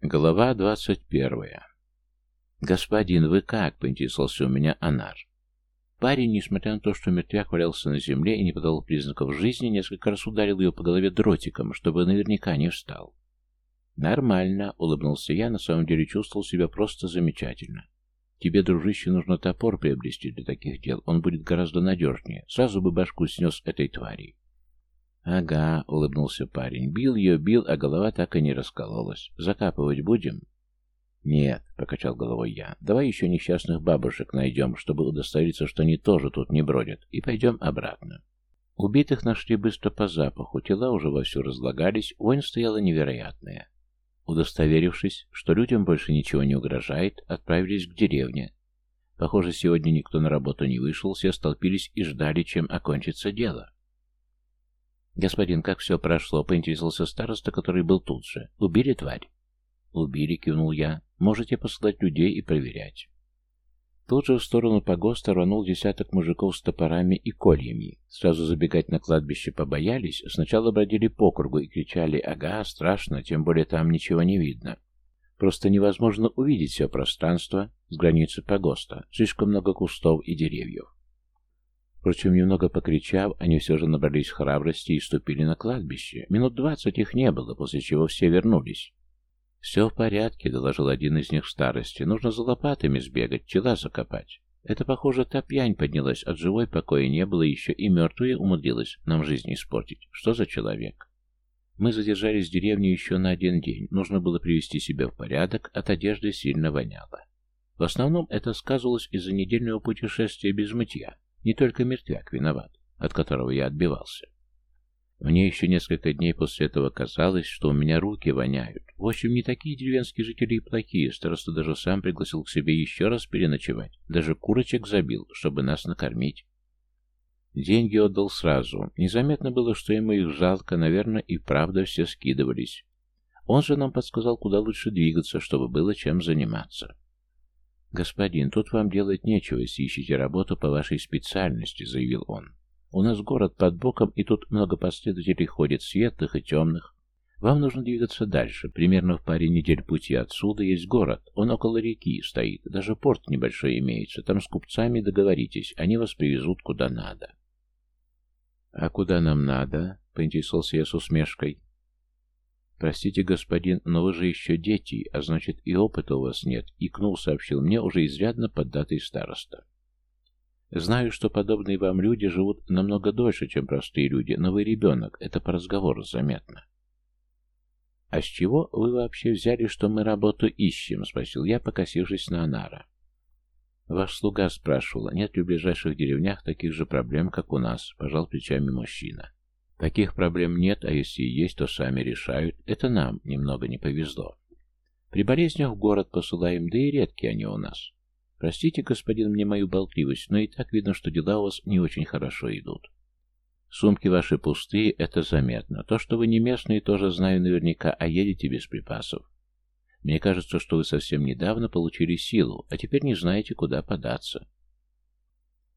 Глава двадцать первая. «Господин, вы как?» — поинтересовался у меня Анар. Парень, несмотря на то, что мертвяк валялся на земле и не подал признаков жизни, несколько раз ударил ее по голове дротиком, чтобы наверняка не встал. «Нормально», — улыбнулся я, на самом деле чувствовал себя просто замечательно. «Тебе, дружище, нужно топор приобрести для таких дел, он будет гораздо надежнее. Сразу бы башку снес этой твари». «Ага», — улыбнулся парень. «Бил ее, бил, а голова так и не раскололась. Закапывать будем?» «Нет», — покачал головой я. «Давай еще несчастных бабушек найдем, чтобы удостовериться, что они тоже тут не бродят, и пойдем обратно». Убитых нашли быстро по запаху, тела уже вовсю разлагались, вонь стояла невероятная. Удостоверившись, что людям больше ничего не угрожает, отправились к деревне. Похоже, сегодня никто на работу не вышел, все столпились и ждали, чем окончится дело. «Господин, как все прошло?» — поинтересовался староста, который был тут же. «Убили тварь?» «Убили», — кивнул я. «Можете посылать людей и проверять». Тут же в сторону погоста рванул десяток мужиков с топорами и кольями. Сразу забегать на кладбище побоялись, сначала бродили по кругу и кричали «Ага, страшно, тем более там ничего не видно». Просто невозможно увидеть все пространство с границы погоста, слишком много кустов и деревьев. Впрочем, немного покричав, они все же набрались храбрости и ступили на кладбище. Минут двадцать их не было, после чего все вернулись. «Все в порядке», — доложил один из них старости. «Нужно за лопатами сбегать, тела закопать». Это, похоже, та пьянь поднялась, от живой покоя не было еще, и мертвые умудрилась нам жизнь испортить. Что за человек? Мы задержались в деревне еще на один день. Нужно было привести себя в порядок, от одежды сильно воняло. В основном это сказывалось из-за недельного путешествия без мытья. Не только мертвяк виноват, от которого я отбивался. Мне еще несколько дней после этого казалось, что у меня руки воняют. В общем, не такие деревенские жители и плохие. Староста даже сам пригласил к себе еще раз переночевать. Даже курочек забил, чтобы нас накормить. Деньги отдал сразу. Незаметно было, что ему их жалко, наверное, и правда все скидывались. Он же нам подсказал, куда лучше двигаться, чтобы было чем заниматься. «Господин, тут вам делать нечего, если работу по вашей специальности», — заявил он. «У нас город под боком, и тут много последователей ходит, светлых и темных. Вам нужно двигаться дальше. Примерно в паре недель пути отсюда есть город. Он около реки стоит. Даже порт небольшой имеется. Там с купцами договоритесь. Они вас привезут куда надо. — А куда нам надо? — поинтересовался я с усмешкой. «Простите, господин, но вы же еще дети, а значит и опыта у вас нет», — икнул, сообщил мне уже изрядно поддатый староста. «Знаю, что подобные вам люди живут намного дольше, чем простые люди, но вы ребенок, это по разговору заметно». «А с чего вы вообще взяли, что мы работу ищем?» — спросил я, покосившись на Анара. «Ваш слуга спрашивала, нет ли в ближайших деревнях таких же проблем, как у нас?» — пожал плечами мужчина. Таких проблем нет, а если и есть, то сами решают. Это нам немного не повезло. При болезнях в город посылаем, да и редкие они у нас. Простите, господин, мне мою болтливость, но и так видно, что дела у вас не очень хорошо идут. Сумки ваши пустые, это заметно. То, что вы не местные, тоже знаю наверняка, а едете без припасов. Мне кажется, что вы совсем недавно получили силу, а теперь не знаете, куда податься.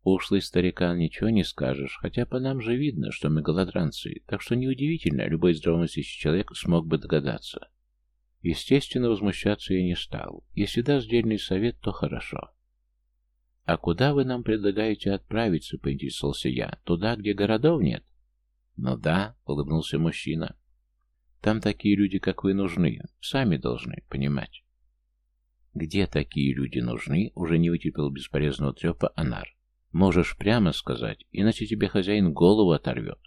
Ушлый старикан, ничего не скажешь, хотя по нам же видно, что мы голодранцы, так что неудивительно, любой здравомыслящий человек смог бы догадаться. Естественно, возмущаться я не стал. Если даст дельный совет, то хорошо. «А куда вы нам предлагаете отправиться?» — поинтересовался я. «Туда, где городов нет?» «Ну да», — улыбнулся мужчина. «Там такие люди, как вы, нужны. Сами должны понимать». «Где такие люди нужны?» — уже не вытерпел бесполезного трепа Анар. Можешь прямо сказать, иначе тебе хозяин голову оторвет.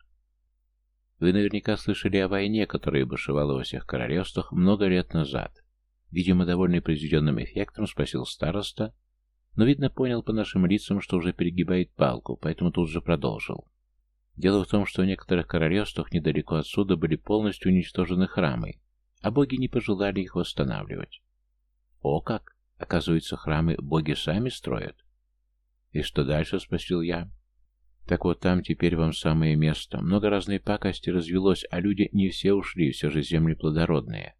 Вы наверняка слышали о войне, которая бушевала во всех королевствах много лет назад. Видимо, довольный произведенным эффектом, спросил староста, но, видно, понял по нашим лицам, что уже перегибает палку, поэтому тут же продолжил. Дело в том, что в некоторых королевствах недалеко отсюда были полностью уничтожены храмы, а боги не пожелали их восстанавливать. О как! Оказывается, храмы боги сами строят. «И что дальше?» — спросил я. «Так вот там теперь вам самое место. Много разной пакости развелось, а люди не все ушли, все же земли плодородные.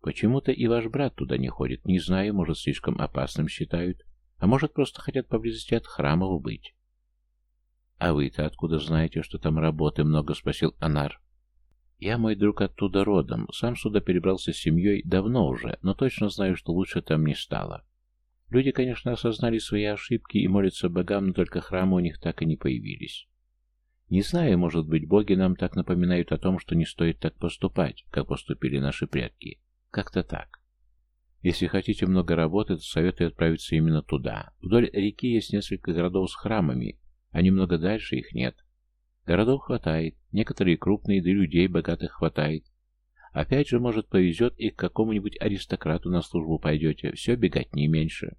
Почему-то и ваш брат туда не ходит. Не знаю, может, слишком опасным считают. А может, просто хотят поблизости от храмов быть». «А вы-то откуда знаете, что там работы много?» — спросил Анар. «Я, мой друг, оттуда родом. Сам сюда перебрался с семьей давно уже, но точно знаю, что лучше там не стало. Люди, конечно, осознали свои ошибки и молятся богам, но только храмы у них так и не появились. Не знаю, может быть, боги нам так напоминают о том, что не стоит так поступать, как поступили наши предки. Как-то так. Если хотите много работы, то советую отправиться именно туда. Вдоль реки есть несколько городов с храмами, а немного дальше их нет. Городов хватает, некоторые крупные, да людей богатых хватает. Опять же, может, повезет и к какому-нибудь аристократу на службу пойдете. Все бегать не меньше.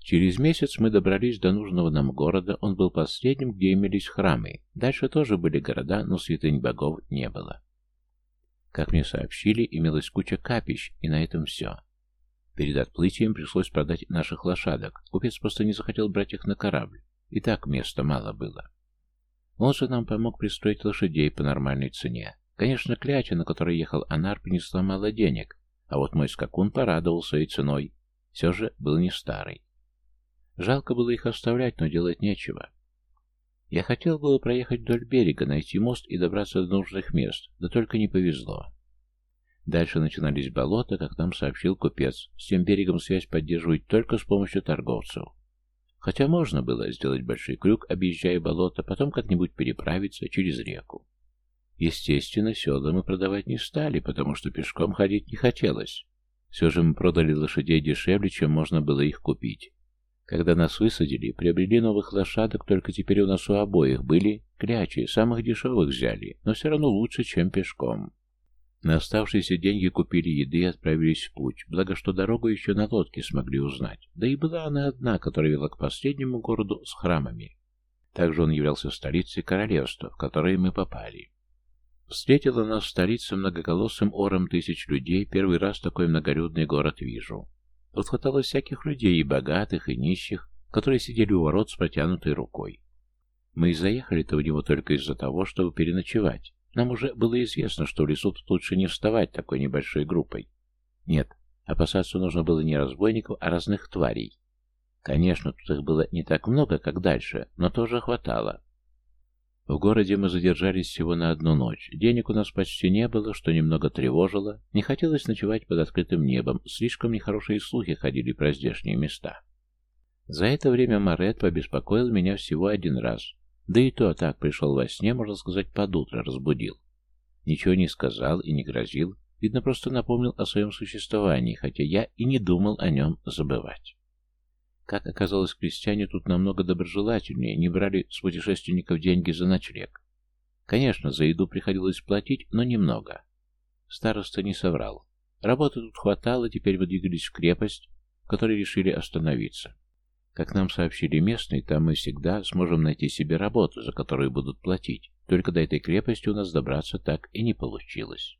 Через месяц мы добрались до нужного нам города, он был последним, где имелись храмы. Дальше тоже были города, но святынь богов не было. Как мне сообщили, имелась куча капищ, и на этом все. Перед отплытием пришлось продать наших лошадок, купец просто не захотел брать их на корабль, и так места мало было. Он же нам помог пристроить лошадей по нормальной цене. Конечно, кляча, на которой ехал Анарп, не сломала денег, а вот мой скакун порадовал своей ценой. Все же был не старый. Жалко было их оставлять, но делать нечего. Я хотел было проехать вдоль берега, найти мост и добраться до нужных мест, да только не повезло. Дальше начинались болота, как нам сообщил купец. С тем берегом связь поддерживать только с помощью торговцев. Хотя можно было сделать большой крюк, объезжая болото, потом как-нибудь переправиться через реку. Естественно, седла мы продавать не стали, потому что пешком ходить не хотелось. Все же мы продали лошадей дешевле, чем можно было их купить. Когда нас высадили, приобрели новых лошадок, только теперь у нас у обоих были клячи, самых дешевых взяли, но все равно лучше, чем пешком. На оставшиеся деньги купили еды и отправились в путь, благо что дорогу еще на лодке смогли узнать. Да и была она одна, которая вела к последнему городу с храмами. Также он являлся столицей королевства, в которое мы попали. Встретила нас в столице многоголосым ором тысяч людей, первый раз такой многолюдный город вижу. Тут хватало всяких людей, и богатых, и нищих, которые сидели у ворот с протянутой рукой. Мы и заехали-то в него только из-за того, чтобы переночевать. Нам уже было известно, что в лесу тут лучше не вставать такой небольшой группой. Нет, опасаться нужно было не разбойников, а разных тварей. Конечно, тут их было не так много, как дальше, но тоже хватало. В городе мы задержались всего на одну ночь. Денег у нас почти не было, что немного тревожило. Не хотелось ночевать под открытым небом. Слишком нехорошие слухи ходили про здешние места. За это время Морет побеспокоил меня всего один раз. Да и то так пришел во сне, можно сказать, под утро разбудил. Ничего не сказал и не грозил. Видно, просто напомнил о своем существовании, хотя я и не думал о нем забывать. Как оказалось, крестьяне тут намного доброжелательнее, не брали с путешественников деньги за ночлег. Конечно, за еду приходилось платить, но немного. Староста не соврал. Работы тут хватало, теперь мы двигались в крепость, в которой решили остановиться. Как нам сообщили местные, там мы всегда сможем найти себе работу, за которую будут платить. Только до этой крепости у нас добраться так и не получилось.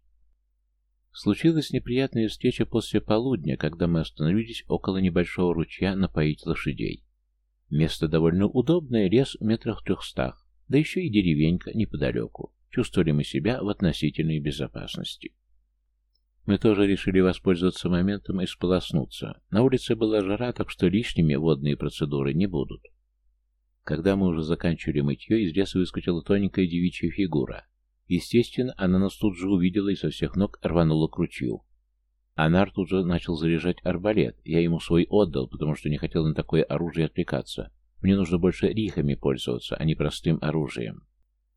Случилась неприятная встреча после полудня, когда мы остановились около небольшого ручья напоить лошадей. Место довольно удобное, лес в метрах трехстах, да еще и деревенька неподалеку. Чувствовали мы себя в относительной безопасности. Мы тоже решили воспользоваться моментом и сполоснуться. На улице была жара, так что лишними водные процедуры не будут. Когда мы уже заканчивали мытье, из леса выскочила тоненькая девичья фигура. Естественно, она нас тут же увидела и со всех ног рванула к ручью. Анар тут же начал заряжать арбалет. Я ему свой отдал, потому что не хотел на такое оружие отвлекаться. Мне нужно больше рихами пользоваться, а не простым оружием.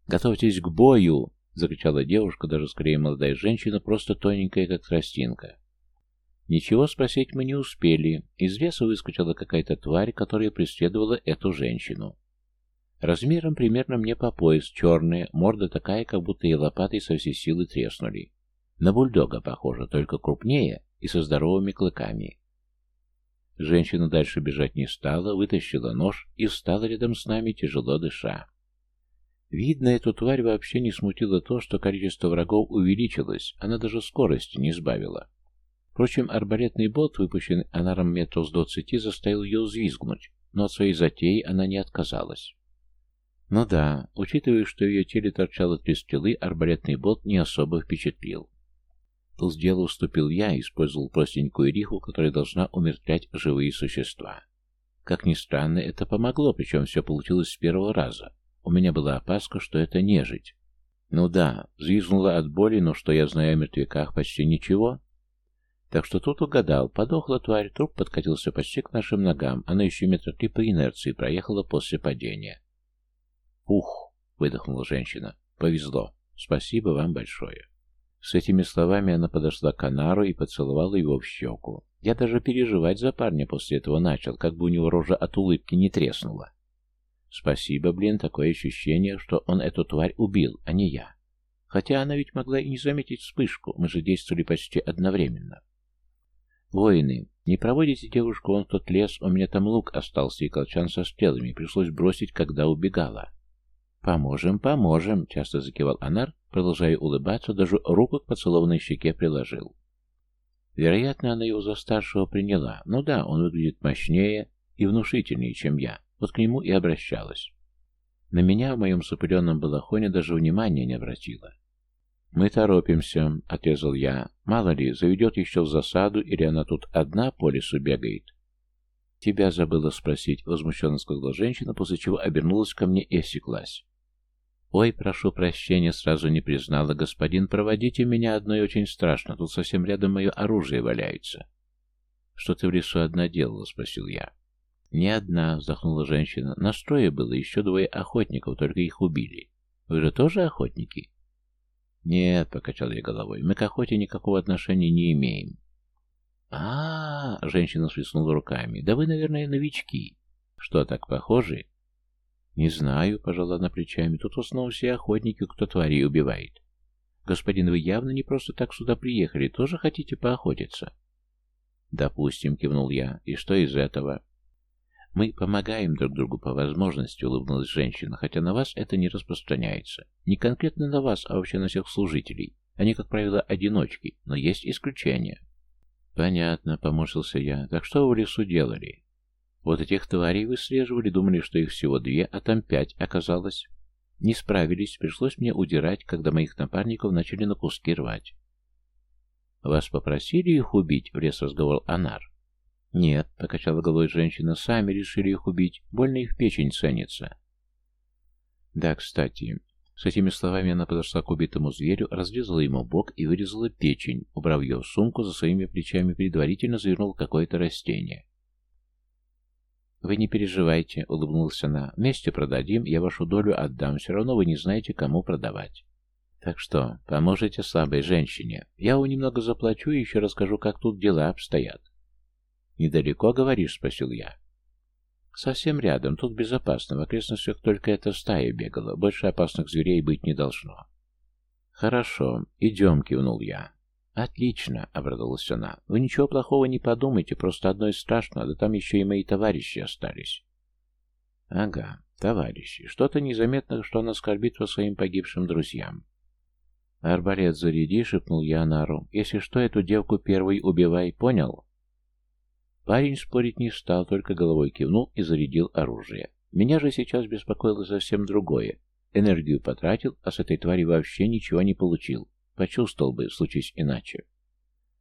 «Готовьтесь к бою!» — закричала девушка, даже скорее молодая женщина, просто тоненькая, как тростинка. Ничего спросить мы не успели. Из леса выскочила какая-то тварь, которая преследовала эту женщину. Размером примерно мне по пояс, черная, морда такая, как будто ей лопатой со всей силы треснули. На бульдога похоже, только крупнее и со здоровыми клыками. Женщина дальше бежать не стала, вытащила нож и встала рядом с нами, тяжело дыша. Видно, эту тварь вообще не смутило то, что количество врагов увеличилось, она даже скорости не сбавила. Впрочем, арбалетный болт, выпущенный анаром метров с двадцати, заставил ее взвизгнуть, но от своей затеи она не отказалась. Ну да, учитывая, что ее теле торчало три стрелы, арбалетный болт не особо впечатлил. Тут делу уступил я и использовал простенькую риху, которая должна умертвлять живые существа. Как ни странно, это помогло, причем все получилось с первого раза. У меня была опаска, что это нежить. Ну да, взвизгнула от боли, но что я знаю о мертвяках, почти ничего. Так что тут угадал. Подохла тварь, труп подкатился почти к нашим ногам. Она еще метр три по инерции проехала после падения. «Ух!» — выдохнула женщина. «Повезло. Спасибо вам большое». С этими словами она подошла к Канару и поцеловала его в щеку. Я даже переживать за парня после этого начал, как бы у него рожа от улыбки не треснула. Спасибо, блин, такое ощущение, что он эту тварь убил, а не я. Хотя она ведь могла и не заметить вспышку, мы же действовали почти одновременно. Воины, не проводите девушку вон в тот лес, у меня там лук остался и колчан со стрелами, пришлось бросить, когда убегала. «Поможем, поможем!» — часто закивал Анар, продолжая улыбаться, даже руку к поцелованной щеке приложил. Вероятно, она его за старшего приняла. Ну да, он выглядит мощнее и внушительнее, чем я. Вот к нему и обращалась. На меня в моем запыленном балахоне даже внимания не обратила. «Мы торопимся», — отрезал я. «Мало ли, заведет еще в засаду, или она тут одна по лесу бегает». «Тебя забыла спросить», — возмущенно сказала женщина, после чего обернулась ко мне и осеклась. «Ой, прошу прощения, сразу не признала. Господин, проводите меня одной очень страшно. Тут совсем рядом мое оружие валяется». «Что ты в лесу одна делала?» — спросил я. «Не одна», — вздохнула женщина. «Настрое было еще двое охотников, только их убили. Вы же тоже охотники?» «Нет», — покачал я головой, — «мы к охоте никакого отношения не имеем». «А-а-а!» — женщина свистнула руками. «Да вы, наверное, новички». «Что, так похожи?» «Не знаю», — пожала она плечами, — «тут в основном все охотники, кто твари убивает». «Господин, вы явно не просто так сюда приехали, тоже хотите поохотиться?» «Допустим», — кивнул я, — «и что из этого?» «Мы помогаем друг другу по возможности», — улыбнулась женщина, «хотя на вас это не распространяется. Не конкретно на вас, а вообще на всех служителей. Они, как правило, одиночки, но есть исключения». «Понятно», — поморщился я. «Так что вы в лесу делали?» Вот этих тварей выслеживали, думали, что их всего две, а там пять, оказалось. Не справились, пришлось мне удирать, когда моих напарников начали на куски рвать. «Вас попросили их убить?» — влез разговор Анар. «Нет», — покачала головой женщина, — «сами решили их убить. Больно их печень ценится». «Да, кстати». С этими словами она подошла к убитому зверю, разрезала ему бок и вырезала печень, убрав ее в сумку за своими плечами, предварительно завернул какое-то растение. «Вы не переживайте», — улыбнулась она. «Вместе продадим, я вашу долю отдам. Все равно вы не знаете, кому продавать». «Так что, поможете слабой женщине. Я вам немного заплачу и еще расскажу, как тут дела обстоят». «Недалеко, говоришь?» — спросил я. «Совсем рядом, тут безопасно. В окрестностях только эта стая бегала. Больше опасных зверей быть не должно». «Хорошо, идем», — кивнул я. «Отлично», — обрадовалась она. «Вы ничего плохого не подумайте, просто одно и страшно, да там еще и мои товарищи остались». «Ага, товарищи. Что-то незаметно, что она скорбит по своим погибшим друзьям». «Арбалет заряди», — шепнул я Анару. «Если что, эту девку первой убивай, понял?» Парень спорить не стал, только головой кивнул и зарядил оружие. Меня же сейчас беспокоило совсем другое. Энергию потратил, а с этой твари вообще ничего не получил. Почувствовал бы, случись иначе.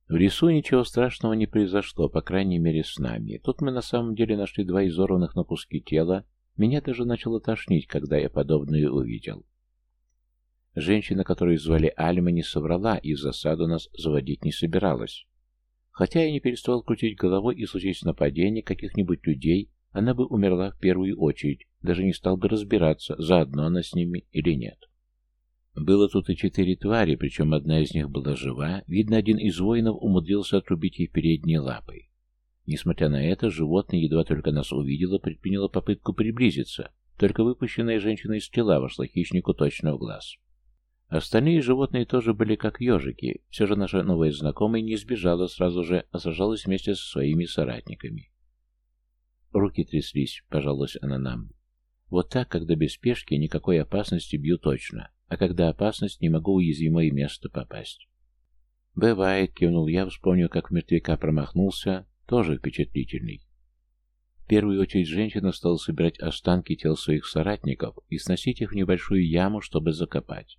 В лесу ничего страшного не произошло, по крайней мере, с нами. Тут мы на самом деле нашли два изорванных на куски тела. Меня даже начало тошнить, когда я подобное увидел. Женщина, которую звали Альма, не соврала и в засаду нас заводить не собиралась. Хотя я не переставал крутить головой и случись нападение каких-нибудь людей, она бы умерла в первую очередь, даже не стал бы разбираться, заодно она с ними или нет. Было тут и четыре твари, причем одна из них была жива. Видно, один из воинов умудрился отрубить ей передние лапы. Несмотря на это, животное, едва только нас увидело, предприняло попытку приблизиться. Только выпущенная женщина из тела вошла хищнику точно в глаз. Остальные животные тоже были как ежики. Все же наша новая знакомая не сбежала сразу же, а сражалась вместе со своими соратниками. Руки тряслись, пожалуй, она нам. Вот так, когда без спешки, никакой опасности бью точно а когда опасность, не могу уязвимое место попасть. «Бывает», — кивнул я, вспомнил, как в мертвяка промахнулся, тоже впечатлительный. В первую очередь женщина стала собирать останки тел своих соратников и сносить их в небольшую яму, чтобы закопать.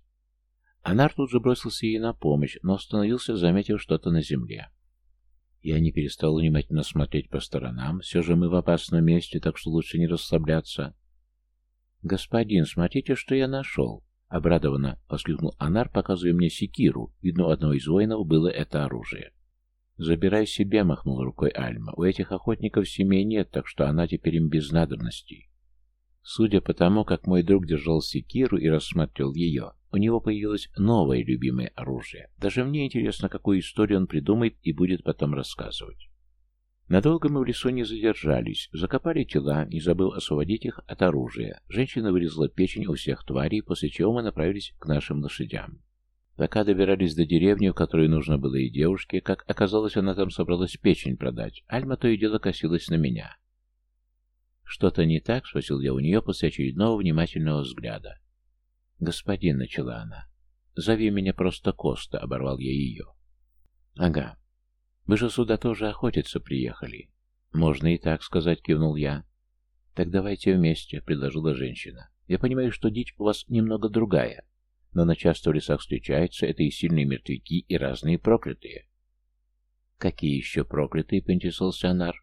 Анар тут же бросился ей на помощь, но остановился, заметив что-то на земле. Я не перестал внимательно смотреть по сторонам, все же мы в опасном месте, так что лучше не расслабляться. «Господин, смотрите, что я нашел!» Обрадованно воскликнул Анар, показывая мне секиру. Видно, у одного из воинов было это оружие. «Забирай себе», — махнул рукой Альма. «У этих охотников семей нет, так что она теперь им без надобностей». Судя по тому, как мой друг держал секиру и рассматривал ее, у него появилось новое любимое оружие. Даже мне интересно, какую историю он придумает и будет потом рассказывать. Надолго мы в лесу не задержались, закопали тела, не забыл освободить их от оружия. Женщина вырезала печень у всех тварей, после чего мы направились к нашим лошадям. Пока добирались до деревни, в которую нужно было и девушке, как оказалось, она там собралась печень продать. Альма то и дело косилась на меня. «Что-то не так?» — спросил я у нее после очередного внимательного взгляда. «Господин», — начала она, — «зови меня просто Коста», — оборвал я ее. «Ага, вы же сюда тоже охотиться приехали. Можно и так сказать, кивнул я. Так давайте вместе, предложила женщина. Я понимаю, что дичь у вас немного другая, но на часто в лесах встречаются это и сильные мертвяки, и разные проклятые. Какие еще проклятые, поинтересовался Анар.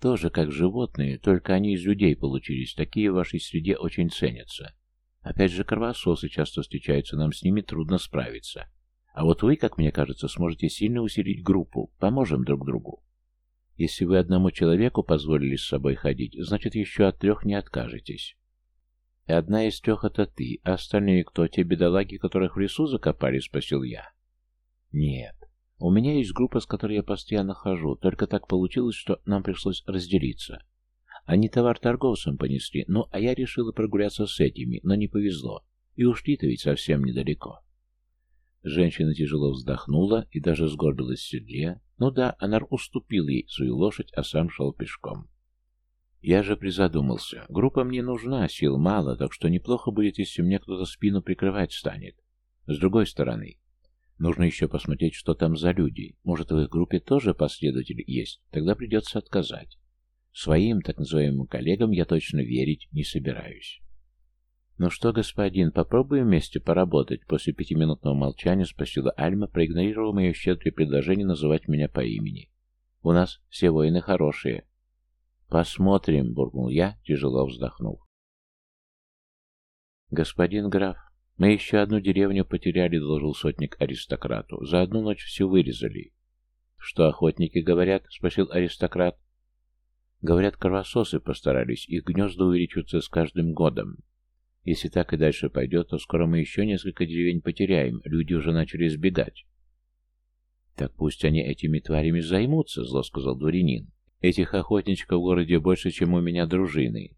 Тоже как животные, только они из людей получились, такие в вашей среде очень ценятся. Опять же, кровососы часто встречаются, нам с ними трудно справиться. А вот вы, как мне кажется, сможете сильно усилить группу, поможем друг другу. Если вы одному человеку позволили с собой ходить, значит, еще от трех не откажетесь. И одна из трех — это ты, а остальные кто? Те бедолаги, которых в лесу закопали, — спросил я. Нет. У меня есть группа, с которой я постоянно хожу, только так получилось, что нам пришлось разделиться. Они товар торговцам понесли, ну, а я решила прогуляться с этими, но не повезло. И ушли-то ведь совсем недалеко. Женщина тяжело вздохнула и даже сгорбилась в седле. Ну да, Анар уступил ей свою лошадь, а сам шел пешком. Я же призадумался. Группа мне нужна, сил мало, так что неплохо будет, если мне кто-то спину прикрывать станет. С другой стороны, нужно еще посмотреть, что там за люди. Может, в их группе тоже последователь есть, тогда придется отказать. Своим, так называемым коллегам я точно верить не собираюсь. «Ну что, господин, попробуем вместе поработать?» После пятиминутного молчания спросила Альма, проигнорировав мое щедрое предложение называть меня по имени. «У нас все воины хорошие». «Посмотрим», — буркнул я, тяжело вздохнув. «Господин граф, мы еще одну деревню потеряли», — доложил сотник аристократу. «За одну ночь все вырезали». «Что охотники говорят?» — спросил аристократ. «Говорят, кровососы постарались. Их гнезда увеличиваются с каждым годом. Если так и дальше пойдет, то скоро мы еще несколько деревень потеряем, люди уже начали сбегать. «Так пусть они этими тварями займутся», — зло сказал дворянин. «Этих охотничков в городе больше, чем у меня дружины».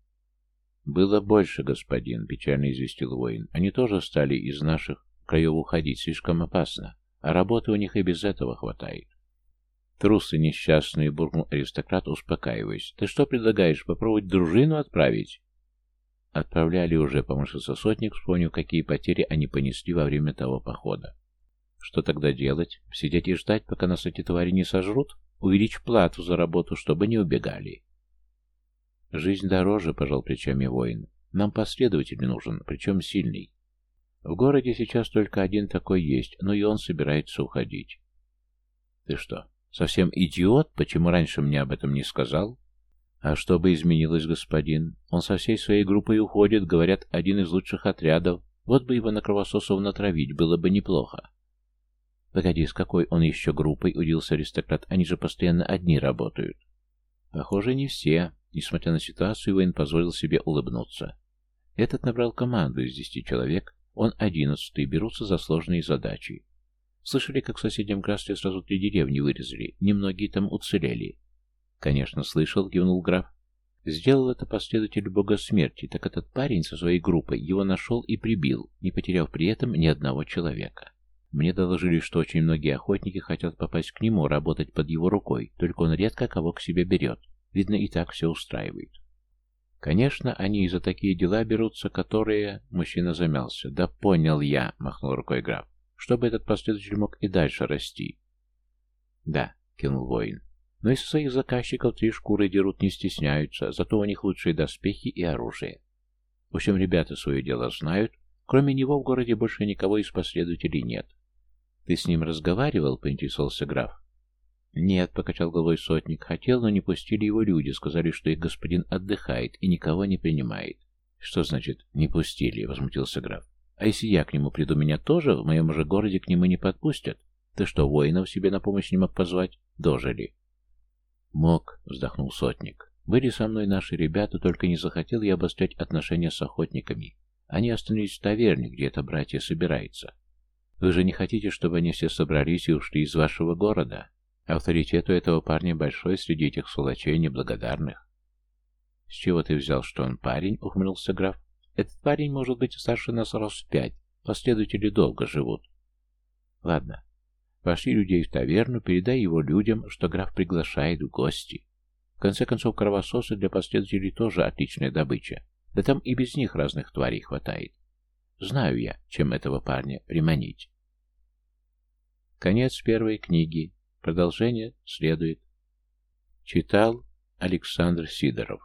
«Было больше, господин», — печально известил воин. «Они тоже стали из наших краев уходить, слишком опасно, а работы у них и без этого хватает». «Трусы несчастные», — буркнул аристократ, успокаиваясь. «Ты что предлагаешь, попробовать дружину отправить?» Отправляли уже, помышился сотник, вспомнив, какие потери они понесли во время того похода. Что тогда делать? Сидеть и ждать, пока нас эти твари не сожрут? Увеличь плату за работу, чтобы не убегали. Жизнь дороже, пожал плечами воин. Нам последователь нужен, причем сильный. В городе сейчас только один такой есть, но и он собирается уходить. Ты что, совсем идиот? Почему раньше мне об этом не сказал? А что бы изменилось, господин? Он со всей своей группой уходит, говорят, один из лучших отрядов. Вот бы его на кровососов натравить, было бы неплохо. Погоди, с какой он еще группой, удивился аристократ, они же постоянно одни работают. Похоже, не все. Несмотря на ситуацию, Уэйн позволил себе улыбнуться. Этот набрал команду из десяти человек, он одиннадцатый, берутся за сложные задачи. Слышали, как в соседнем графстве сразу три деревни вырезали, немногие там уцелели. «Конечно, слышал», — кивнул граф. «Сделал это последователь бога смерти, так этот парень со своей группой его нашел и прибил, не потеряв при этом ни одного человека». Мне доложили, что очень многие охотники хотят попасть к нему, работать под его рукой, только он редко кого к себе берет. Видно, и так все устраивает. Конечно, они и за такие дела берутся, которые... Мужчина замялся. Да понял я, махнул рукой граф. Чтобы этот последователь мог и дальше расти. Да, кинул воин. Но из своих заказчиков три шкуры дерут не стесняются, зато у них лучшие доспехи и оружие. В общем, ребята свое дело знают. Кроме него в городе больше никого из последователей нет. «Ты с ним разговаривал?» — поинтересовался граф. «Нет», — покачал головой сотник. «Хотел, но не пустили его люди. Сказали, что их господин отдыхает и никого не принимает». «Что значит «не пустили»?» — возмутился граф. «А если я к нему приду, меня тоже в моем же городе к нему не подпустят? Ты что, воинов себе на помощь не мог позвать? Дожили». «Мог», — вздохнул сотник. «Были со мной наши ребята, только не захотел я обострять отношения с охотниками. Они остановились в таверне, где это братья собирается. Вы же не хотите, чтобы они все собрались и ушли из вашего города? Авторитет у этого парня большой среди этих сулачей неблагодарных». «С чего ты взял, что он парень?» — ухмылился граф. «Этот парень может быть старше нас раз в пять. Последователи долго живут». «Ладно, Пошли людей в таверну, передай его людям, что граф приглашает в гости. В конце концов, кровососы для последователей тоже отличная добыча. Да там и без них разных тварей хватает. Знаю я, чем этого парня приманить. Конец первой книги. Продолжение следует. Читал Александр Сидоров.